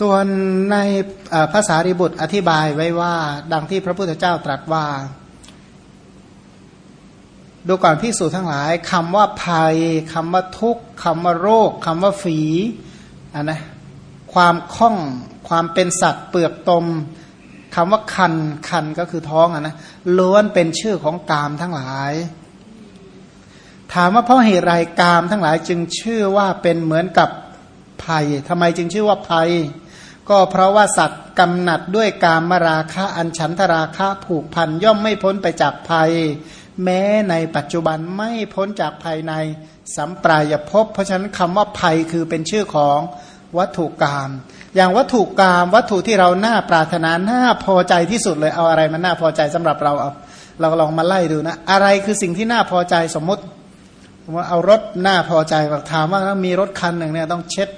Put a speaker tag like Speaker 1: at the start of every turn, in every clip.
Speaker 1: ส่วนในภาษาริบุตรอธิบายไว้ว่า ดังที่พระพุทธเจ้าตรัสว่า ดูก่อนพิสูจทั้งหลายคำว่าภัยคำว่าทุกข์คำว่าโรคคำว่าฝีอันนะความคล่องความเป็นสัตว์เปลือกตมคำว่าคันคันก็คือท้องอะนะล้วนเป็นชื่อของกามทั้งหลาย ถามว่าเพราะเหตุไรกามทั้งหลายจึงชื่อว่าเป็นเหมือนกับภัยทำไมจึงชื่อว่าภัย ก็เพราะว่าสัตว์กำหนัดด้วยกามมราคะอันฉันทราคะผูกพันย่อมไม่พ้นไปจากภัย แม้ในปัจจุบันไม่พ้นจากภายในสัมปรายภพเพราะฉะนั้นคำว่าภัยคือเป็นชื่อของวัตถุกรรมอย่างวัตถุกรรมวัตถุที่เราหน้าปรารถนาหน้าพอใจที่สุดเลยเอาอะไรมันน่าพอใจสำหรับเราเอาเราลองมาไล่ดูนะ อะไรคือสิ่งที่น่าพอใจสมมติว่าเอารถหน้าพอใจบอกถามว่ามีรถคันหนึ่งเนี่ยต้องเช็ด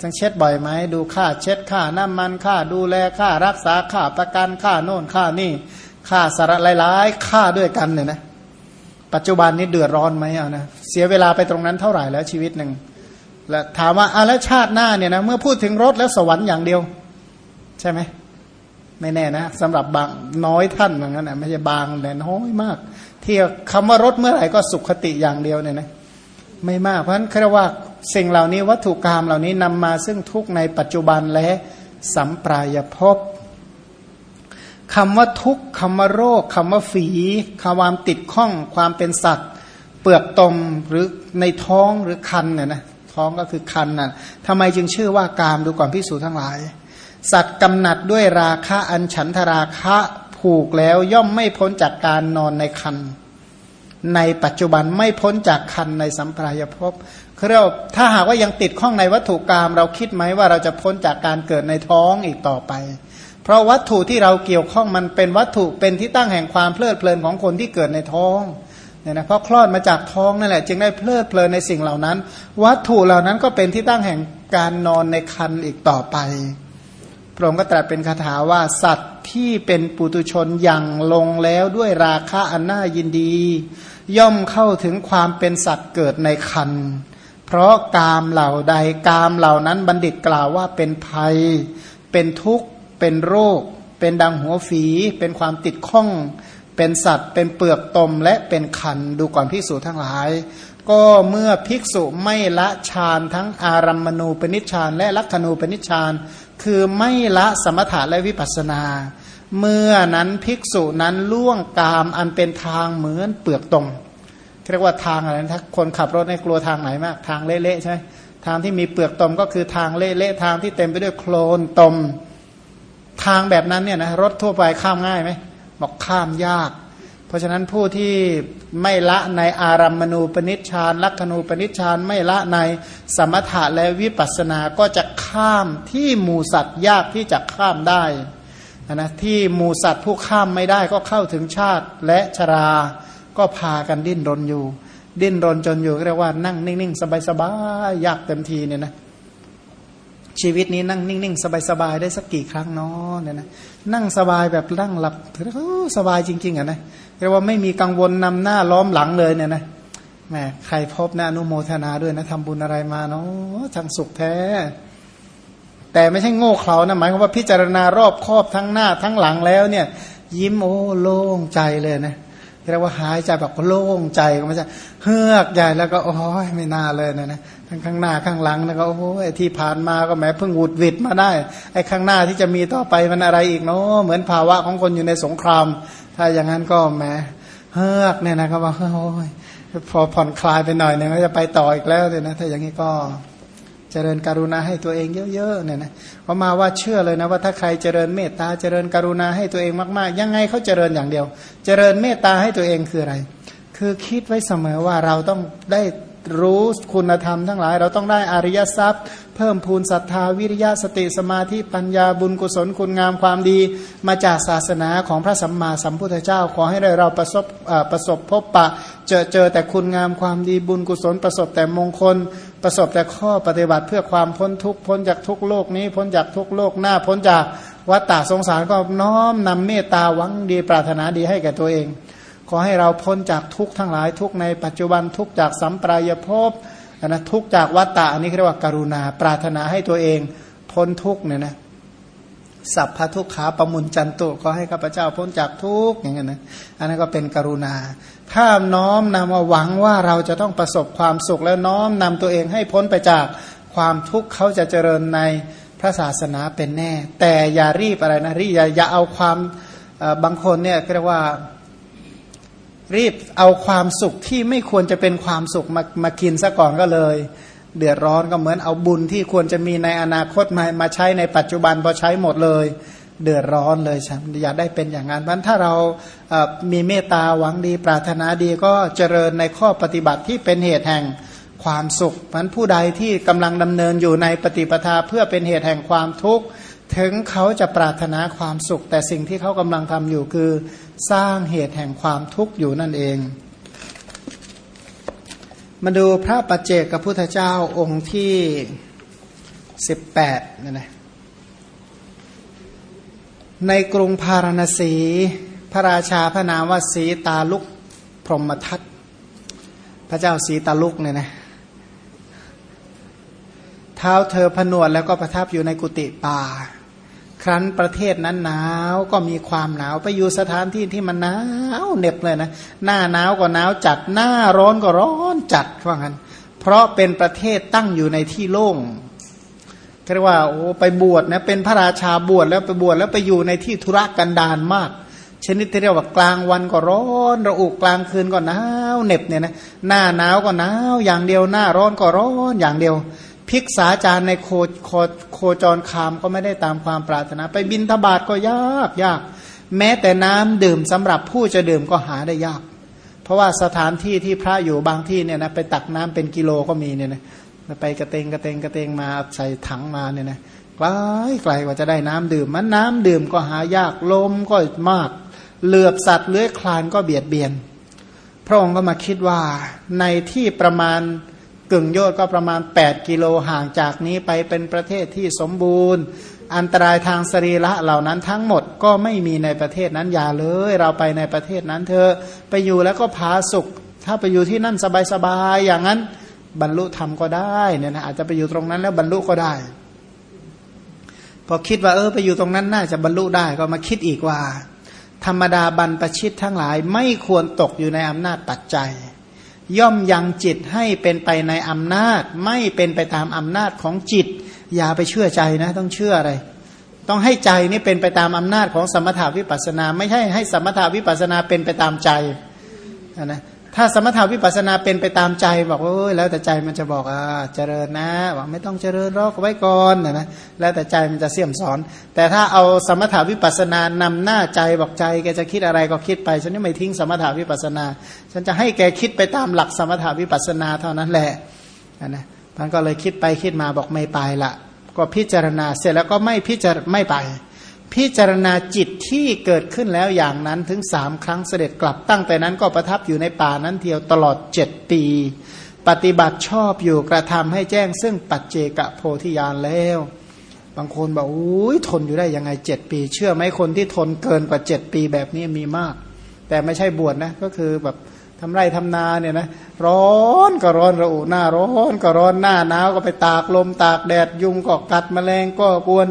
Speaker 1: ต้องเช็ดบ่อยไหมดูค่าเช็ดค่าน้ำมันค่าดูแลค่ารักษาค่าประกันค่าโน่นค่านี่ค่าสาระหลายๆค่าด้วยกันเนี่ยนะปัจจุบันนี้เดือดร้อนไหมเอานะเสียเวลาไปตรงนั้นเท่าไหร่แล้วชีวิตหนึ่งแล้วถามว่าอาแล้วชาติหน้าเนี่ยนะเมื่อพูดถึงรถแล้วสวรรค์อย่างเดียว ใช่ไหมไม่แน่นะสำหรับบางน้อยท่านเหมือนกันนะไม่ใช่บางแต่น้อยมาก ที่คำว่ารถเมื่อไหร่ก็สุขคติอย่างเดียวเนี่ยนะ ไม่มากเพราะฉะนั้นคือว่าสิ่งเหล่านี้วัตถุกรรมเหล่านี้นำมาซึ่งทุกในปัจจุบันและสัมปรายภพคำว่าทุกคำว่าโรคคำว่าฝีคำความติดข้อง ความเป็นสัตว์ เปลือกตมหรือในท้องหรือคันเนี่ยนะท้องก็คือคันน่ะทำไมจึงชื่อว่ากามดูก่อนพิสูจนทั้งหลาย สัตว์กำหนัดด้วยราคะอันฉันทราคะผูกแล้วย่อมไม่พ้นจากการนอนในคัน ในปัจจุบันไม่พ้นจากคันในสัมปรายภพเรียกถ้าหากว่ายังติดข้องในวัตถุกรรมเราคิดไหมว่าเราจะพ้นจากการเกิดในท้องอีกต่อไป เพราะวัตถุที่เราเกี่ยวข้องมันเป็นวัตถุเป็นที่ตั้งแห่งความเพลิดเพลินของคนที่เกิดในท้องเนี่ยนะเพราะคลอดมาจากท้องนั่นแหละ จึงได้เพลิดเพลินในสิ่งเหล่านั้น วัตถุเหล่านั้นก็เป็นที่ตั้งแห่งการนอนในคันอีกต่อไป พระองค์ก็ตรัสเป็นคาถาว่าสัตว์ที่เป็นปุตุชนยังลงแล้วด้วยราคะอันน่ายินดี ย่อมเข้าถึงความเป็นสัตว์เกิดในคัน เพราะกามเหล่าใดกามเหล่านั้นบัณฑิตกล่าวว่าเป็นภัย เป็นทุกข์ เป็นโรค เป็นดังหัวฝี เป็นความติดข้อง เป็นสัตว์ เป็นเปลือกตมและเป็นขันดูก่อนภิกษุทั้งหลาย ก็เมื่อภิกษุไม่ละฌานทั้งอารัมมณูปนิชฌานและลักขณูปนิชฌาน คือไม่ละสมถะและวิปัสนา เมื่อนั้นภิกษุนั้นล่วงกามอันเป็นทางเหมือนเปลือกตมเรียกว่าทางอะไรนะถ้าคนขับรถในกลัวทางไหนมาก ทางเละๆใช่ไหมทางที่มีเปลือกตมก็คือทางเละๆทางที่เต็มไปด้วยโคลนตม ทางแบบนั้นเนี่ยนะรถทั่วไปข้ามง่ายไหมบอกข้ามยาก เพราะฉะนั้นผู้ที่ไม่ละในอารัมมณูปนิชฌานลักขณูปนิชฌานไม่ละในสมถะและวิปัสสนาก็จะข้ามที่หมูสัตว์ยากที่จะข้ามได้นะที่หมูสัตว์ผู้ข้ามไม่ได้ก็เข้าถึงชาติและชราก็พากันดิ้นรนอยู่ ดิ้นรนจนอยู่เรียกว่านั่งนิ่งๆ สบายๆยากเต็มทีเนี่ยนะ ชีวิตนี้นั่งนิ่งๆ สบายๆ ได้สักกี่ครั้งเนาะเนี่ยนะนั่งสบายแบบนั่งหลับสบายจริง ๆอะนะเรียกว่าไม่มีกังวลนำหน้าล้อมหลังเลยเนี่ยนะแหมใครพบนะอนุโมทนาด้วยนะทำบุญอะไรมาเนาะช่างสุขแท้ แต่ไม่ใช่โง่เขลานะหมายความว่าพิจารณารอบครอบทั้งหน้าทั้งหลังแล้วเนี่ย ยิ้มโอ้โล่งใจเลยนะเเรียกว่าหายใจแบบโล่งใจก็ไม่ใช่เฮือกใหญ่แล้วก็โอ้ยไม่น่าเลยนะนะทั้งข้างหน้าข้างหลังแล้วก็โอ้ยที่ผ่านมาก็แม้เพิ่งหวุดวิดมาได้ไอ้ข้างหน้าที่จะมีต่อไปมันอะไรอีกเนาะเหมือนภาวะของคนอยู่ในสงคราม ถ้าอย่างนั้นก็แม้เฮือกเนี่ยนะครับว่าโอ้ยพอผ่อนคลายไปหน่อยเนี่ยก็จะไปต่ออีกแล้วเลยนะถ้าอย่างนี้ก็ เจริญกรุณาให้ตัวเองเยอะๆเนี่ยนะเพราะมาว่าเชื่อเลยนะว่าถ้าใครเจริญเมตตาเจริญกรุณาให้ตัวเองมากๆ ยังไงเขาเจริญอย่างเดียว เจริญเมตตาให้ตัวเองคืออะไร คือคิดไว้เสมอว่าเราต้องได้ รู้คุณธรรมทั้งหลาย เราต้องได้อริยทรัพย์ เพิ่มพูนศรัทธาวิริยะสติสมาธิปัญญาบุญกุศลคุณงามความดี มาจากศาสนาของพระสัมมาสัมพุทธเจ้า ขอให้เราประสบประสบพบปะ เจอเจอแต่คุณงามความดีบุญกุศลประสบแต่มงคล ประสบแต่ข้อปฏิบัติเพื่อความพ้นทุกข์พ้นจากทุกโลกนี้พ้นจากทุกโลกหน้าพ้นจากวัฏฏะสงสารก็น้อมนำเมตตาหวังดีปรารถนาดีให้แก่ตัวเอง ขอให้เราพ้นจากทุกทั้งหลายทุกในปัจจุบันทุกจากสัมปรายภพนะทุกจากวัตตะอันนี้เรียกว่าการุณา ปรารถนาให้ตัวเองพ้นทุกเนี่ยนะสัพพทุกขาปมุนจันตุก็ให้ข้าพเจ้าพ้นจากทุกอย่างเงี้ยนะอันนั้นก็เป็นกรุณา ถ้าน้อมนำมาหวังว่าเราจะต้องประสบความสุขแล้วน้อมนำตัวเองให้พ้นไปจากความทุกข์เขาจะเจริญในพระศาสนาเป็นแน่ แต่อย่ารีบอะไรนะรีบอย่าอย่าเอาความบางคนเนี่ยเรียกว่า รีบเอาความสุขที่ไม่ควรจะเป็นความสุขมามากินซะก่อนก็เลย เดือดร้อนก็เหมือนเอาบุญที่ควรจะมีในอนาคตมามาใช้ในปัจจุบันพอใช้หมดเลย เดือดร้อนเลยใช่อย่าได้เป็นอย่างนั้นเพราะถ้าเรามีเมตตาหวังดี ปรารถนาดีก็เจริญในข้อปฏิบัติที่เป็นเหตุแห่งความสุขพันผู้ใดที่กำลังดำเนินอยู่ในปฏิปทาเพื่อเป็นเหตุแห่งความทุกข์ถึงเขาจะปรารถนาความสุข แต่สิ่งที่เขากำลังทำอยู่คือ สร้างเหตุแห่งความทุกข์อยู่นั่นเอง มาดูพระปัจเจกกับพุทธเจ้าองค์ที่สิบแปดนี่นะในกรุงพาราณสี พระราชาพระนามว่าสีตาลุกพรหมทัตพระเจ้าสีตาลุกเนี่ยนะเท้าเธอผนวดแล้วก็ประทับอยู่ในกุฏิป่า ครั้นประเทศนั้นหนาวก็มีความหนาวไปอยู่สถานที่ที่มันหนาวเหน็บเลยนะหน้าหนาวก็หนาวจัดหน้าร้อนก็ร้อนจัดว่างั้น เพราะเป็นประเทศตั้งอยู่ในที่โล่งเรียกว่าโอ้ไปบวชนะเป็นพระราชาบวชแล้วไปบวชแล้วไปอยู่ในที่ธุรกันดารมาก ชนิดที่เรียกว่ากลางวันก็ร้อนระอุกลางคืนก็หนาวเหน็บเนี่ยนะหน้าหนาวก็หนาวอย่างเดียวหน้าร้อนก็ร้อนอย่างเดียว ภิกษาจารย์ในโคโคโคจรคามก็ไม่ได้ตามความปรารถนา ไปบินทบาทก็ยากยาก แม้แต่น้ำดื่มสำหรับผู้จะดื่มก็หาได้ยาก เพราะว่าสถานที่ที่พระอยู่บางที่เนี่ยนะไปตักน้ำเป็นกิโลก็มีเนี่ยนะไปกระเตงกระเตงกระเตงมาใส่ถังมาเนี่ยนะไกลไกลกว่าจะได้น้ำดื่มมันน้ำดื่มก็หายากลมก็มาก เหลือบสัตว์เลื้อยคลานก็เบียดเบียน พระองค์ก็มาคิดว่าในที่ประมาณ กึ่งโยชน์ก็ประมาณ 8 กิโลห่างจากนี้ไปเป็นประเทศที่สมบูรณ์ อันตรายทางสรีระเหล่านั้นทั้งหมดก็ไม่มีในประเทศนั้นอย่าเลย เราไปในประเทศนั้นเธอไปอยู่แล้วก็พาสุข ถ้าไปอยู่ที่นั่นสบายๆอย่างนั้นบรรลุธรรมก็ได้เนี่ยนะอาจจะไปอยู่ตรงนั้นแล้วบรรลุก็ได้ พอคิดว่าเออไปอยู่ตรงนั้นน่าจะบรรลุได้ก็มาคิดอีกว่า ธรรมดาบรรพชิตทั้งหลายไม่ควรตกอยู่ในอำนาจปัจจัย ย่อมยังจิตให้เป็นไปในอำนาจ ไม่เป็นไปตามอำนาจของจิต อย่าไปเชื่อใจนะ ต้องเชื่ออะไร ต้องให้ใจนี่เป็นไปตามอำนาจของสมถาวิปัสนา ไม่ใช่ให้สมถาวิปัสนาเป็นไปตามใจนะ ถ้าสมถาวิปัสนาเป็นไปตามใจบอกว่าแล้วแต่ใจมันจะบอกอ่าเจริญนะบอกไม่ต้องเจริญรอกไว้ก่อนนะนะแล้วแต่ใจมันจะเสี่ยมสอน แต่ถ้าเอาสมถาวิปัสนานำหน้าใจบอกใจแกจะคิดอะไรก็คิดไป ฉันนี่ไม่ทิ้งสมถาวิปัสนา ฉันจะให้แกคิดไปตามหลักสมถาวิปัสนาเท่านั้นแหละนะท่านก็เลยคิดไปคิดมาบอกไม่ไปละก็พิจารณาเสร็จแล้วก็ไม่พิจารไม่ไป พิจารณาจิตที่เกิดขึ้นแล้วอย่างนั้นถึงสามครั้งเสด็จกลับตั้งแต่นั้นก็ประทับอยู่ในป่านั้นเทียวตลอดเจ็ดปี ปฏิบัติชอบอยู่กระทำให้แจ้ง ซึ่งปัจเจกโพธิญาณแล้ว บางคนบอกอุ้ยทนอยู่ได้ยังไงเจ็ดปี เชื่อไหมคนที่ทนเกินกว่าเจ็ดปีแบบนี้มีมาก แต่ไม่ใช่บวชนะก็คือแบบทำไรทำนาเนี่ยนะร้อนก็ร้อนระอุหน้าร้อนก็ร้อนหน้าหนาวก็ไปตากลมตากแดดยุงก็กัดแมลงก็กวน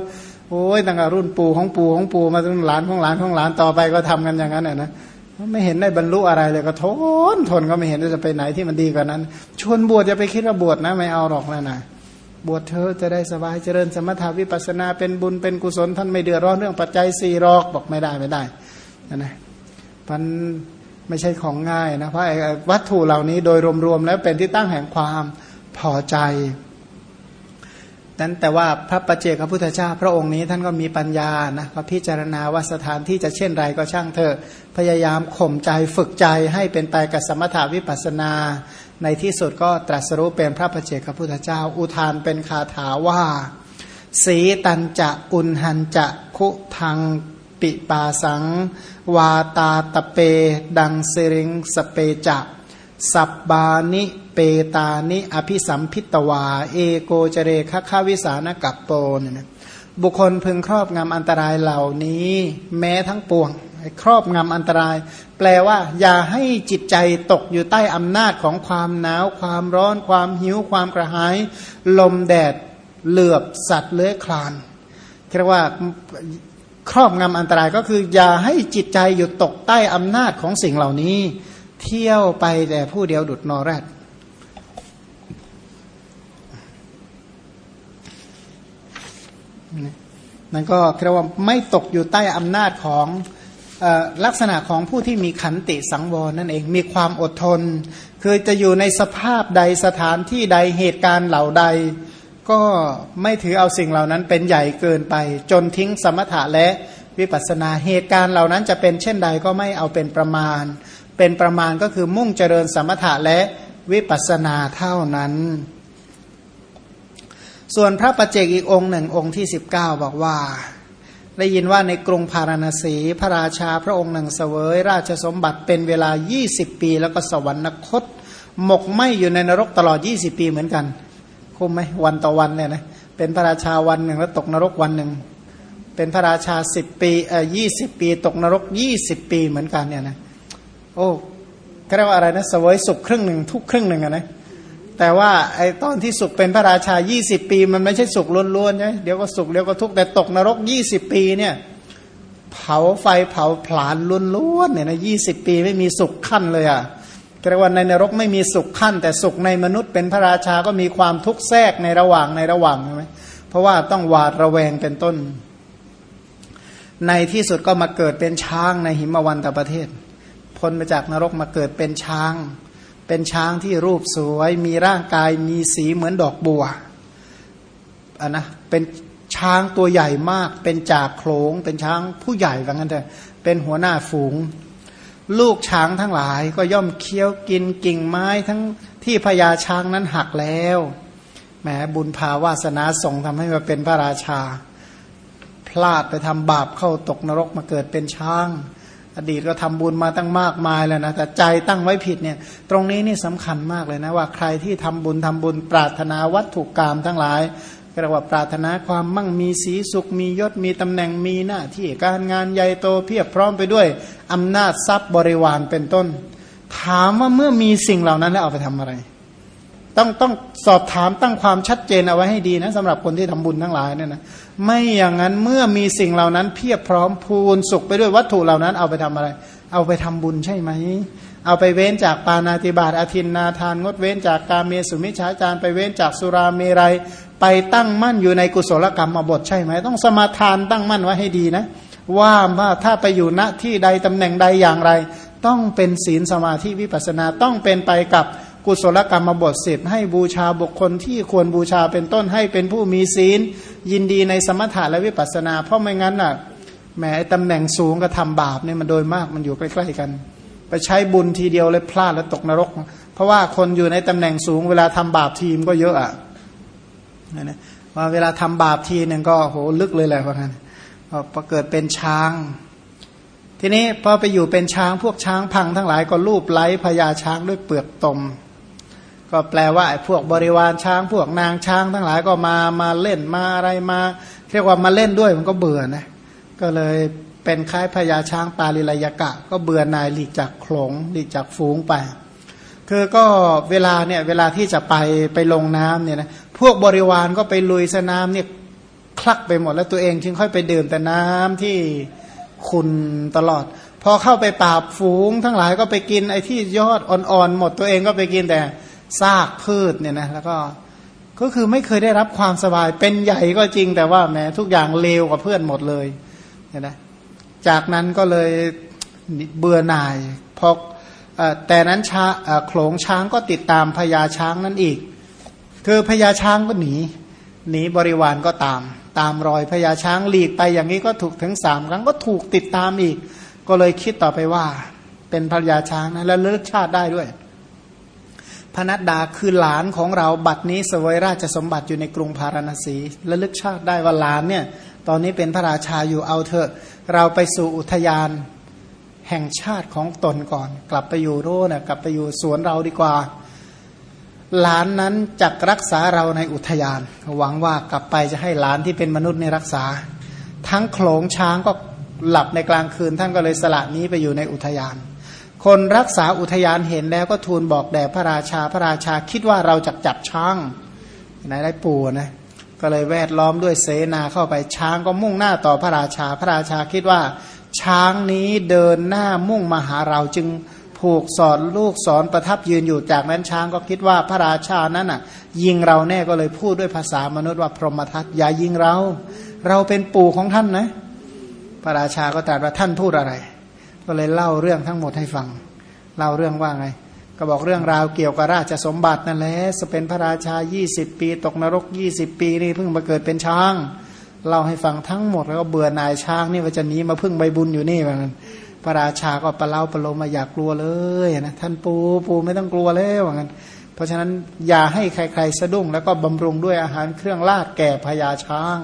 Speaker 1: โอ้ยตั้งแต่รุ่นปู่ของปู่ของปู่มาจนหลานของหลานของหลานต่อไปก็ทำกันอย่างนั้นนะไม่เห็นได้บรรลุอะไรเลยก็ทนทนก็ไม่เห็นจะไปไหนที่มันดีกว่านั้น ชวนบวชอย่าไปคิดว่าบวชนะไม่เอาหรอกแล้วนะบวชเธอจะได้สบายเจริญสมถาวิปัสนาเป็นบุญเป็นกุศลท่านไม่เดือดร้อนเรื่องปัจจัยสี่รอกบอกไม่ได้ไม่ได้นะนะมันไม่ใช่ของง่ายนะเพราะวัตถุเหล่านี้โดยรวมๆแล้วเป็นที่ตั้งแห่งความพอใจ นั้นแต่ว่าพระประเจกพระพุทธเจ้าพระองค์นี้ท่านก็มีปัญญานะก็พิจารณาว่าสถานที่จะเช่นไรก็ช่างเถอะพยายามข่มใจฝึกใจให้เป็นไปกับสมถาวิปัสนา ในที่สุดก็ตรัสรู้เป็นพระประเจกพระพุทธเจ้า อุทานเป็นคาถาว่า สีตันจะอุนหันจะคุทังปิปาสัง วาตาตะเป ดังเซริงสเปจะ สับบานิเปตานิ อภิสัมพิตวา เอโกเจเรคะข้าวิสานกัปโปเนี่ยนะบุคคลพึงครอบงำอันตรายเหล่านี้ แม้ทั้งปวงครอบงำอันตราย แปลว่า อย่าให้จิตใจตกอยู่ใต้อำนาจของความหนาว ความร้อน ความหิว ความกระหาย ลมแดดเหลือบสัตว์เลื้อยคลานเรียกว่าครอบงำอันตรายก็คือ อย่าให้จิตใจอยู่ตกใต้อำนาจของสิ่งเหล่านี้ เที่ยวไปแต่ผู้เดียวดุดนอแรดนั่นก็เรียกว่าไม่ตกอยู่ใต้อำนาจของลักษณะของผู้ที่มีขันติสังวรนั่นเองมีความอดทน คือจะอยู่ในสภาพใดสถานที่ใดเหตุการณ์เหล่าใด ก็ไม่ถือเอาสิ่งเหล่านั้นเป็นใหญ่เกินไป จนทิ้งสมถะและวิปัสนาเหตุการณ์เหล่านั้นจะเป็นเช่นใดก็ไม่เอาเป็นประมาณ เป็นประมาณก็คือมุ่งเจริญสมถะและวิปัสสนาเท่านั้น ส่วนพระประเจกอีกองค์หนึ่งองค์ที่ 19 บอกว่า ได้ยินว่าในกรุงพาราณสีพระราชาพระองค์หนึ่งเสวย ราชสมบัติเป็นเวลา 20 ปี แล้วก็สวรรคต หมกไหมอยู่ในนรกตลอด 20 ปีเหมือนกัน คุ้มไหมวันต่อวันเนี่ยนะเป็นพระราชาวันหนึ่งแล้วตกนรกวันหนึ่งเป็นพระราชาสิบปีเอ่อยี่สิบปี ตกนรกยี่สิบปีเหมือนกันเนี่ยนะ โอ้ก็เรียกว่าอะไรนะเสวยสุขครึ่งหนึ่งทุกครึ่งหนึ่งอะนะแต่ว่าไอ้ตอนที่สุขเป็นพระราชา 20 ปี มันไม่ใช่สุขล้วนๆใช่เดี๋ยวก็สุขเดี๋ยวก็ทุกข์แต่ตกนรก 20 ปีเนี่ยเผาไฟเผาผลาญล้วนๆเนี่ยนะยีปีไม่มีสุขขั้นเลยอะเรียกว่าในนรกไม่มีสุขขั้น แต่สุขในมนุษย์เป็นพระราชาก็มีความทุกข์แทรกในระหว่างในระหว่างใช่ไหมเพราะว่าต้องหวาดระแวงเป็นต้น ในที่สุดก็มาเกิดเป็นช้างในหิมวันตประเทศ พ้นมาจากนรกมาเกิดเป็นช้าง เป็นช้างที่รูปสวย มีร่างกายมีสีเหมือนดอกบัวอันนะเป็นช้างตัวใหญ่มาก เป็นจากโขลงเป็นช้างผู้ใหญ่ว่างั้นเถอะเป็นหัวหน้าฝูง ลูกช้างทั้งหลายก็ย่อมเคี้ยวกินกิ่งไม้ทั้งที่พญาช้างนั้นหักแล้วแหมบุญพาวาสนาส่งทำให้มาเป็นพระราชา พลาดไปทำบาปเข้าตกนรกมาเกิดเป็นช้าง อดีตก็ทำบุญมาตั้งมากมายแล้วนะแต่ใจตั้งไว้ผิดเนี่ย ตรงนี้นี่สำคัญมากเลยนะว่าใครที่ทำบุญทำบุญปรารถนาวัตถุกรรมทั้งหลายเรียกว่าปรารถนาความมั่งมีสีสุขมียศมีตำแหน่งมีหน้าที่การงานใหญ่โตเพียบพร้อมไปด้วยอำนาจทรัพย์บริวารเป็นต้น ถามว่าเมื่อมีสิ่งเหล่านั้นแล้วเอาไปทำอะไร ต้องต้องสอบถามตั้งความชัดเจนเอาไว้ให้ดีนะสำหรับคนที่ทำบุญทั้งหลายเนี่ยนะไม่อย่างนั้นเมื่อมีสิ่งเหล่านั้นเพียบพร้อมพูนสุขไปด้วยวัตถุเหล่านั้นเอาไปทำอะไร เอาไปทำบุญใช่ไหมเอาไปเว้นจากปานาติบาตอาทินนาทานงดเว้นจากการเมสุมิชาจารไปเว้นจากสุราเมรัยไปตั้งมั่นอยู่ในกุศลกรรมบทใช่ไหมต้องสมาทานตั้งมั่นไว้ให้ดีนะ ว่าว่าถ้าไปอยู่ณที่ใดตำแหน่งใดอย่างไร ต้องเป็นศีลสมาธิวิปัสนาต้องเป็นไปกับ กุศลกรรมบทสิบให้บูชาบุคคลที่ควรบูชาเป็นต้นให้เป็นผู้มีศีล ยินดีในสมถะและวิปัสสนา เพราะไม่งั้นน่ะแหมตำแหน่งสูงกับทำบาปเนี่ยมันโดยมากมันอยู่ใกล้ๆกัน ไปใช้บุญทีเดียวเลยพลาดแล้วตกนรก เพราะว่าคนอยู่ในตำแหน่งสูง เวลาทำบาปทีมก็เยอะอะนะว่าเวลาทำบาปทีหนึ่งก็โหลึกเลยแหละพรางั้นพอเกิดเป็นช้าง ทีนี้พอไปอยู่เป็นช้างพวกช้างพังทั้งหลายก็รูปไล้พญาช้างด้วยเปลือกตม ก็แปลว่าไอ้พวกบริวารช้างพวกนางช้าง ทั้งหลายก็มามาเล่นมาอะไรมาเรียกว่ามาเล่นด้วยมันก็เบื่อนะก็เลยเป็นคล้ายพญาช้างปาลิลายกะ ก็เบื่อนายหลีกจากโขลงหลีกจากฝูงไป คือก็เวลาเนี่ยเวลาที่จะไปไปลงน้ำเนี่ยนะพวกบริวารก็ไปลุยสนามเนี่ยคลักไปหมดแล้วตัวเองจึงค่อยไปดื่มแต่น้ำที่ขุนตลอด พอเข้าไปปราบฝูง ทั้งหลายก็ไปกินไอ้ที่ยอดอ่อนๆหมดตัวเองก็ไปกินแต่ ซากพืชเนี่ยนะแล้วก็ก็คือไม่เคยได้รับความสบายเป็นใหญ่ก็จริงแต่ว่าแม้ทุกอย่างเลวกว่าเพื่อนหมดเลยเห็นไหมจากนั้นก็เลยเบื่อหน่ายพอแต่นั้นช้าโขลงช้างก็ติดตามพญาช้างนั่นอีก คือพญาช้างก็หนี หนีบริวารก็ตาม ตามรอยพญาช้างหลีกไปอย่างนี้ก็ถูกถึงสามครั้งก็ถูกติดตามอีก ก็เลยคิดต่อไปว่า เป็นพญาช้างนะแล้วเลือกชาติได้ด้วย พนัดดาคือหลานของเราบัดนี้สวยราชสมบัติอยู่ในกรุงพาราณสีและลึกชาติได้ว่าหลานเนี่ยตอนนี้เป็นพระราชาอยู่เอาเถอะ เราไปสู่อุทยานแห่งชาติของตนก่อน กลับไปอยู่โร่นะกลับไปอยู่สวนเราดีกว่า หลานนั้นจักรักษาเราในอุทยาน หวังว่ากลับไปจะให้หลานที่เป็นมนุษย์ในรักษา ทั้งโขลงช้างก็หลับในกลางคืนท่านก็เลยสละนี้ไปอยู่ในอุทยาน คนรักษาอุทยานเห็นแล้วก็ทูลบอกแด่พระราชาพระราชาคิดว่าเราจะจับช้างไหนได้ปู่นะก็เลยแวดล้อมด้วยเสนาเข้าไปช้างก็มุ่งหน้าต่อพระราชาพระราชาคิดว่า ช้างนี้เดินหน้ามุ่งมาหาเราจึงผูกสอนลูกสอนประทับยืนอยู่จากนั้นช้างก็คิดว่าพระราชานั้นอะ ยิงเราแน่ก็เลยพูดด้วยภาษามนุษย์ว่าพรหมทัตอย่ายิงเรา เราเป็นปู่ของท่านนะ พระราชาก็ตรัสว่าท่านพูดอะไร ก็เลยเล่าเรื่องทั้งหมดให้ฟัง เล่าเรื่องว่าไง ก็บอกเรื่องราวเกี่ยวกับราชสมบัตินั่นแหละจะเป็นพระราชา 20 ปี ตกนรก 20 ปีนี่เพิ่งมาเกิดเป็นช้างเล่าให้ฟังทั้งหมดแล้วก็เบื่อนายช้างนี่ว่าจะหนีมาพึ่งใบบุญอยู่นี่ว่างั้นพระราชาก็ประเล่าประโลมมาอยากกลัวเลยนะท่านปูปูไม่ต้องกลัวแล้วว่างั้นเพราะฉะนั้นอย่าให้ใครๆสะดุ้งแล้วก็บำรุงด้วยอาหารเครื่องลาดแก่พญาช้าง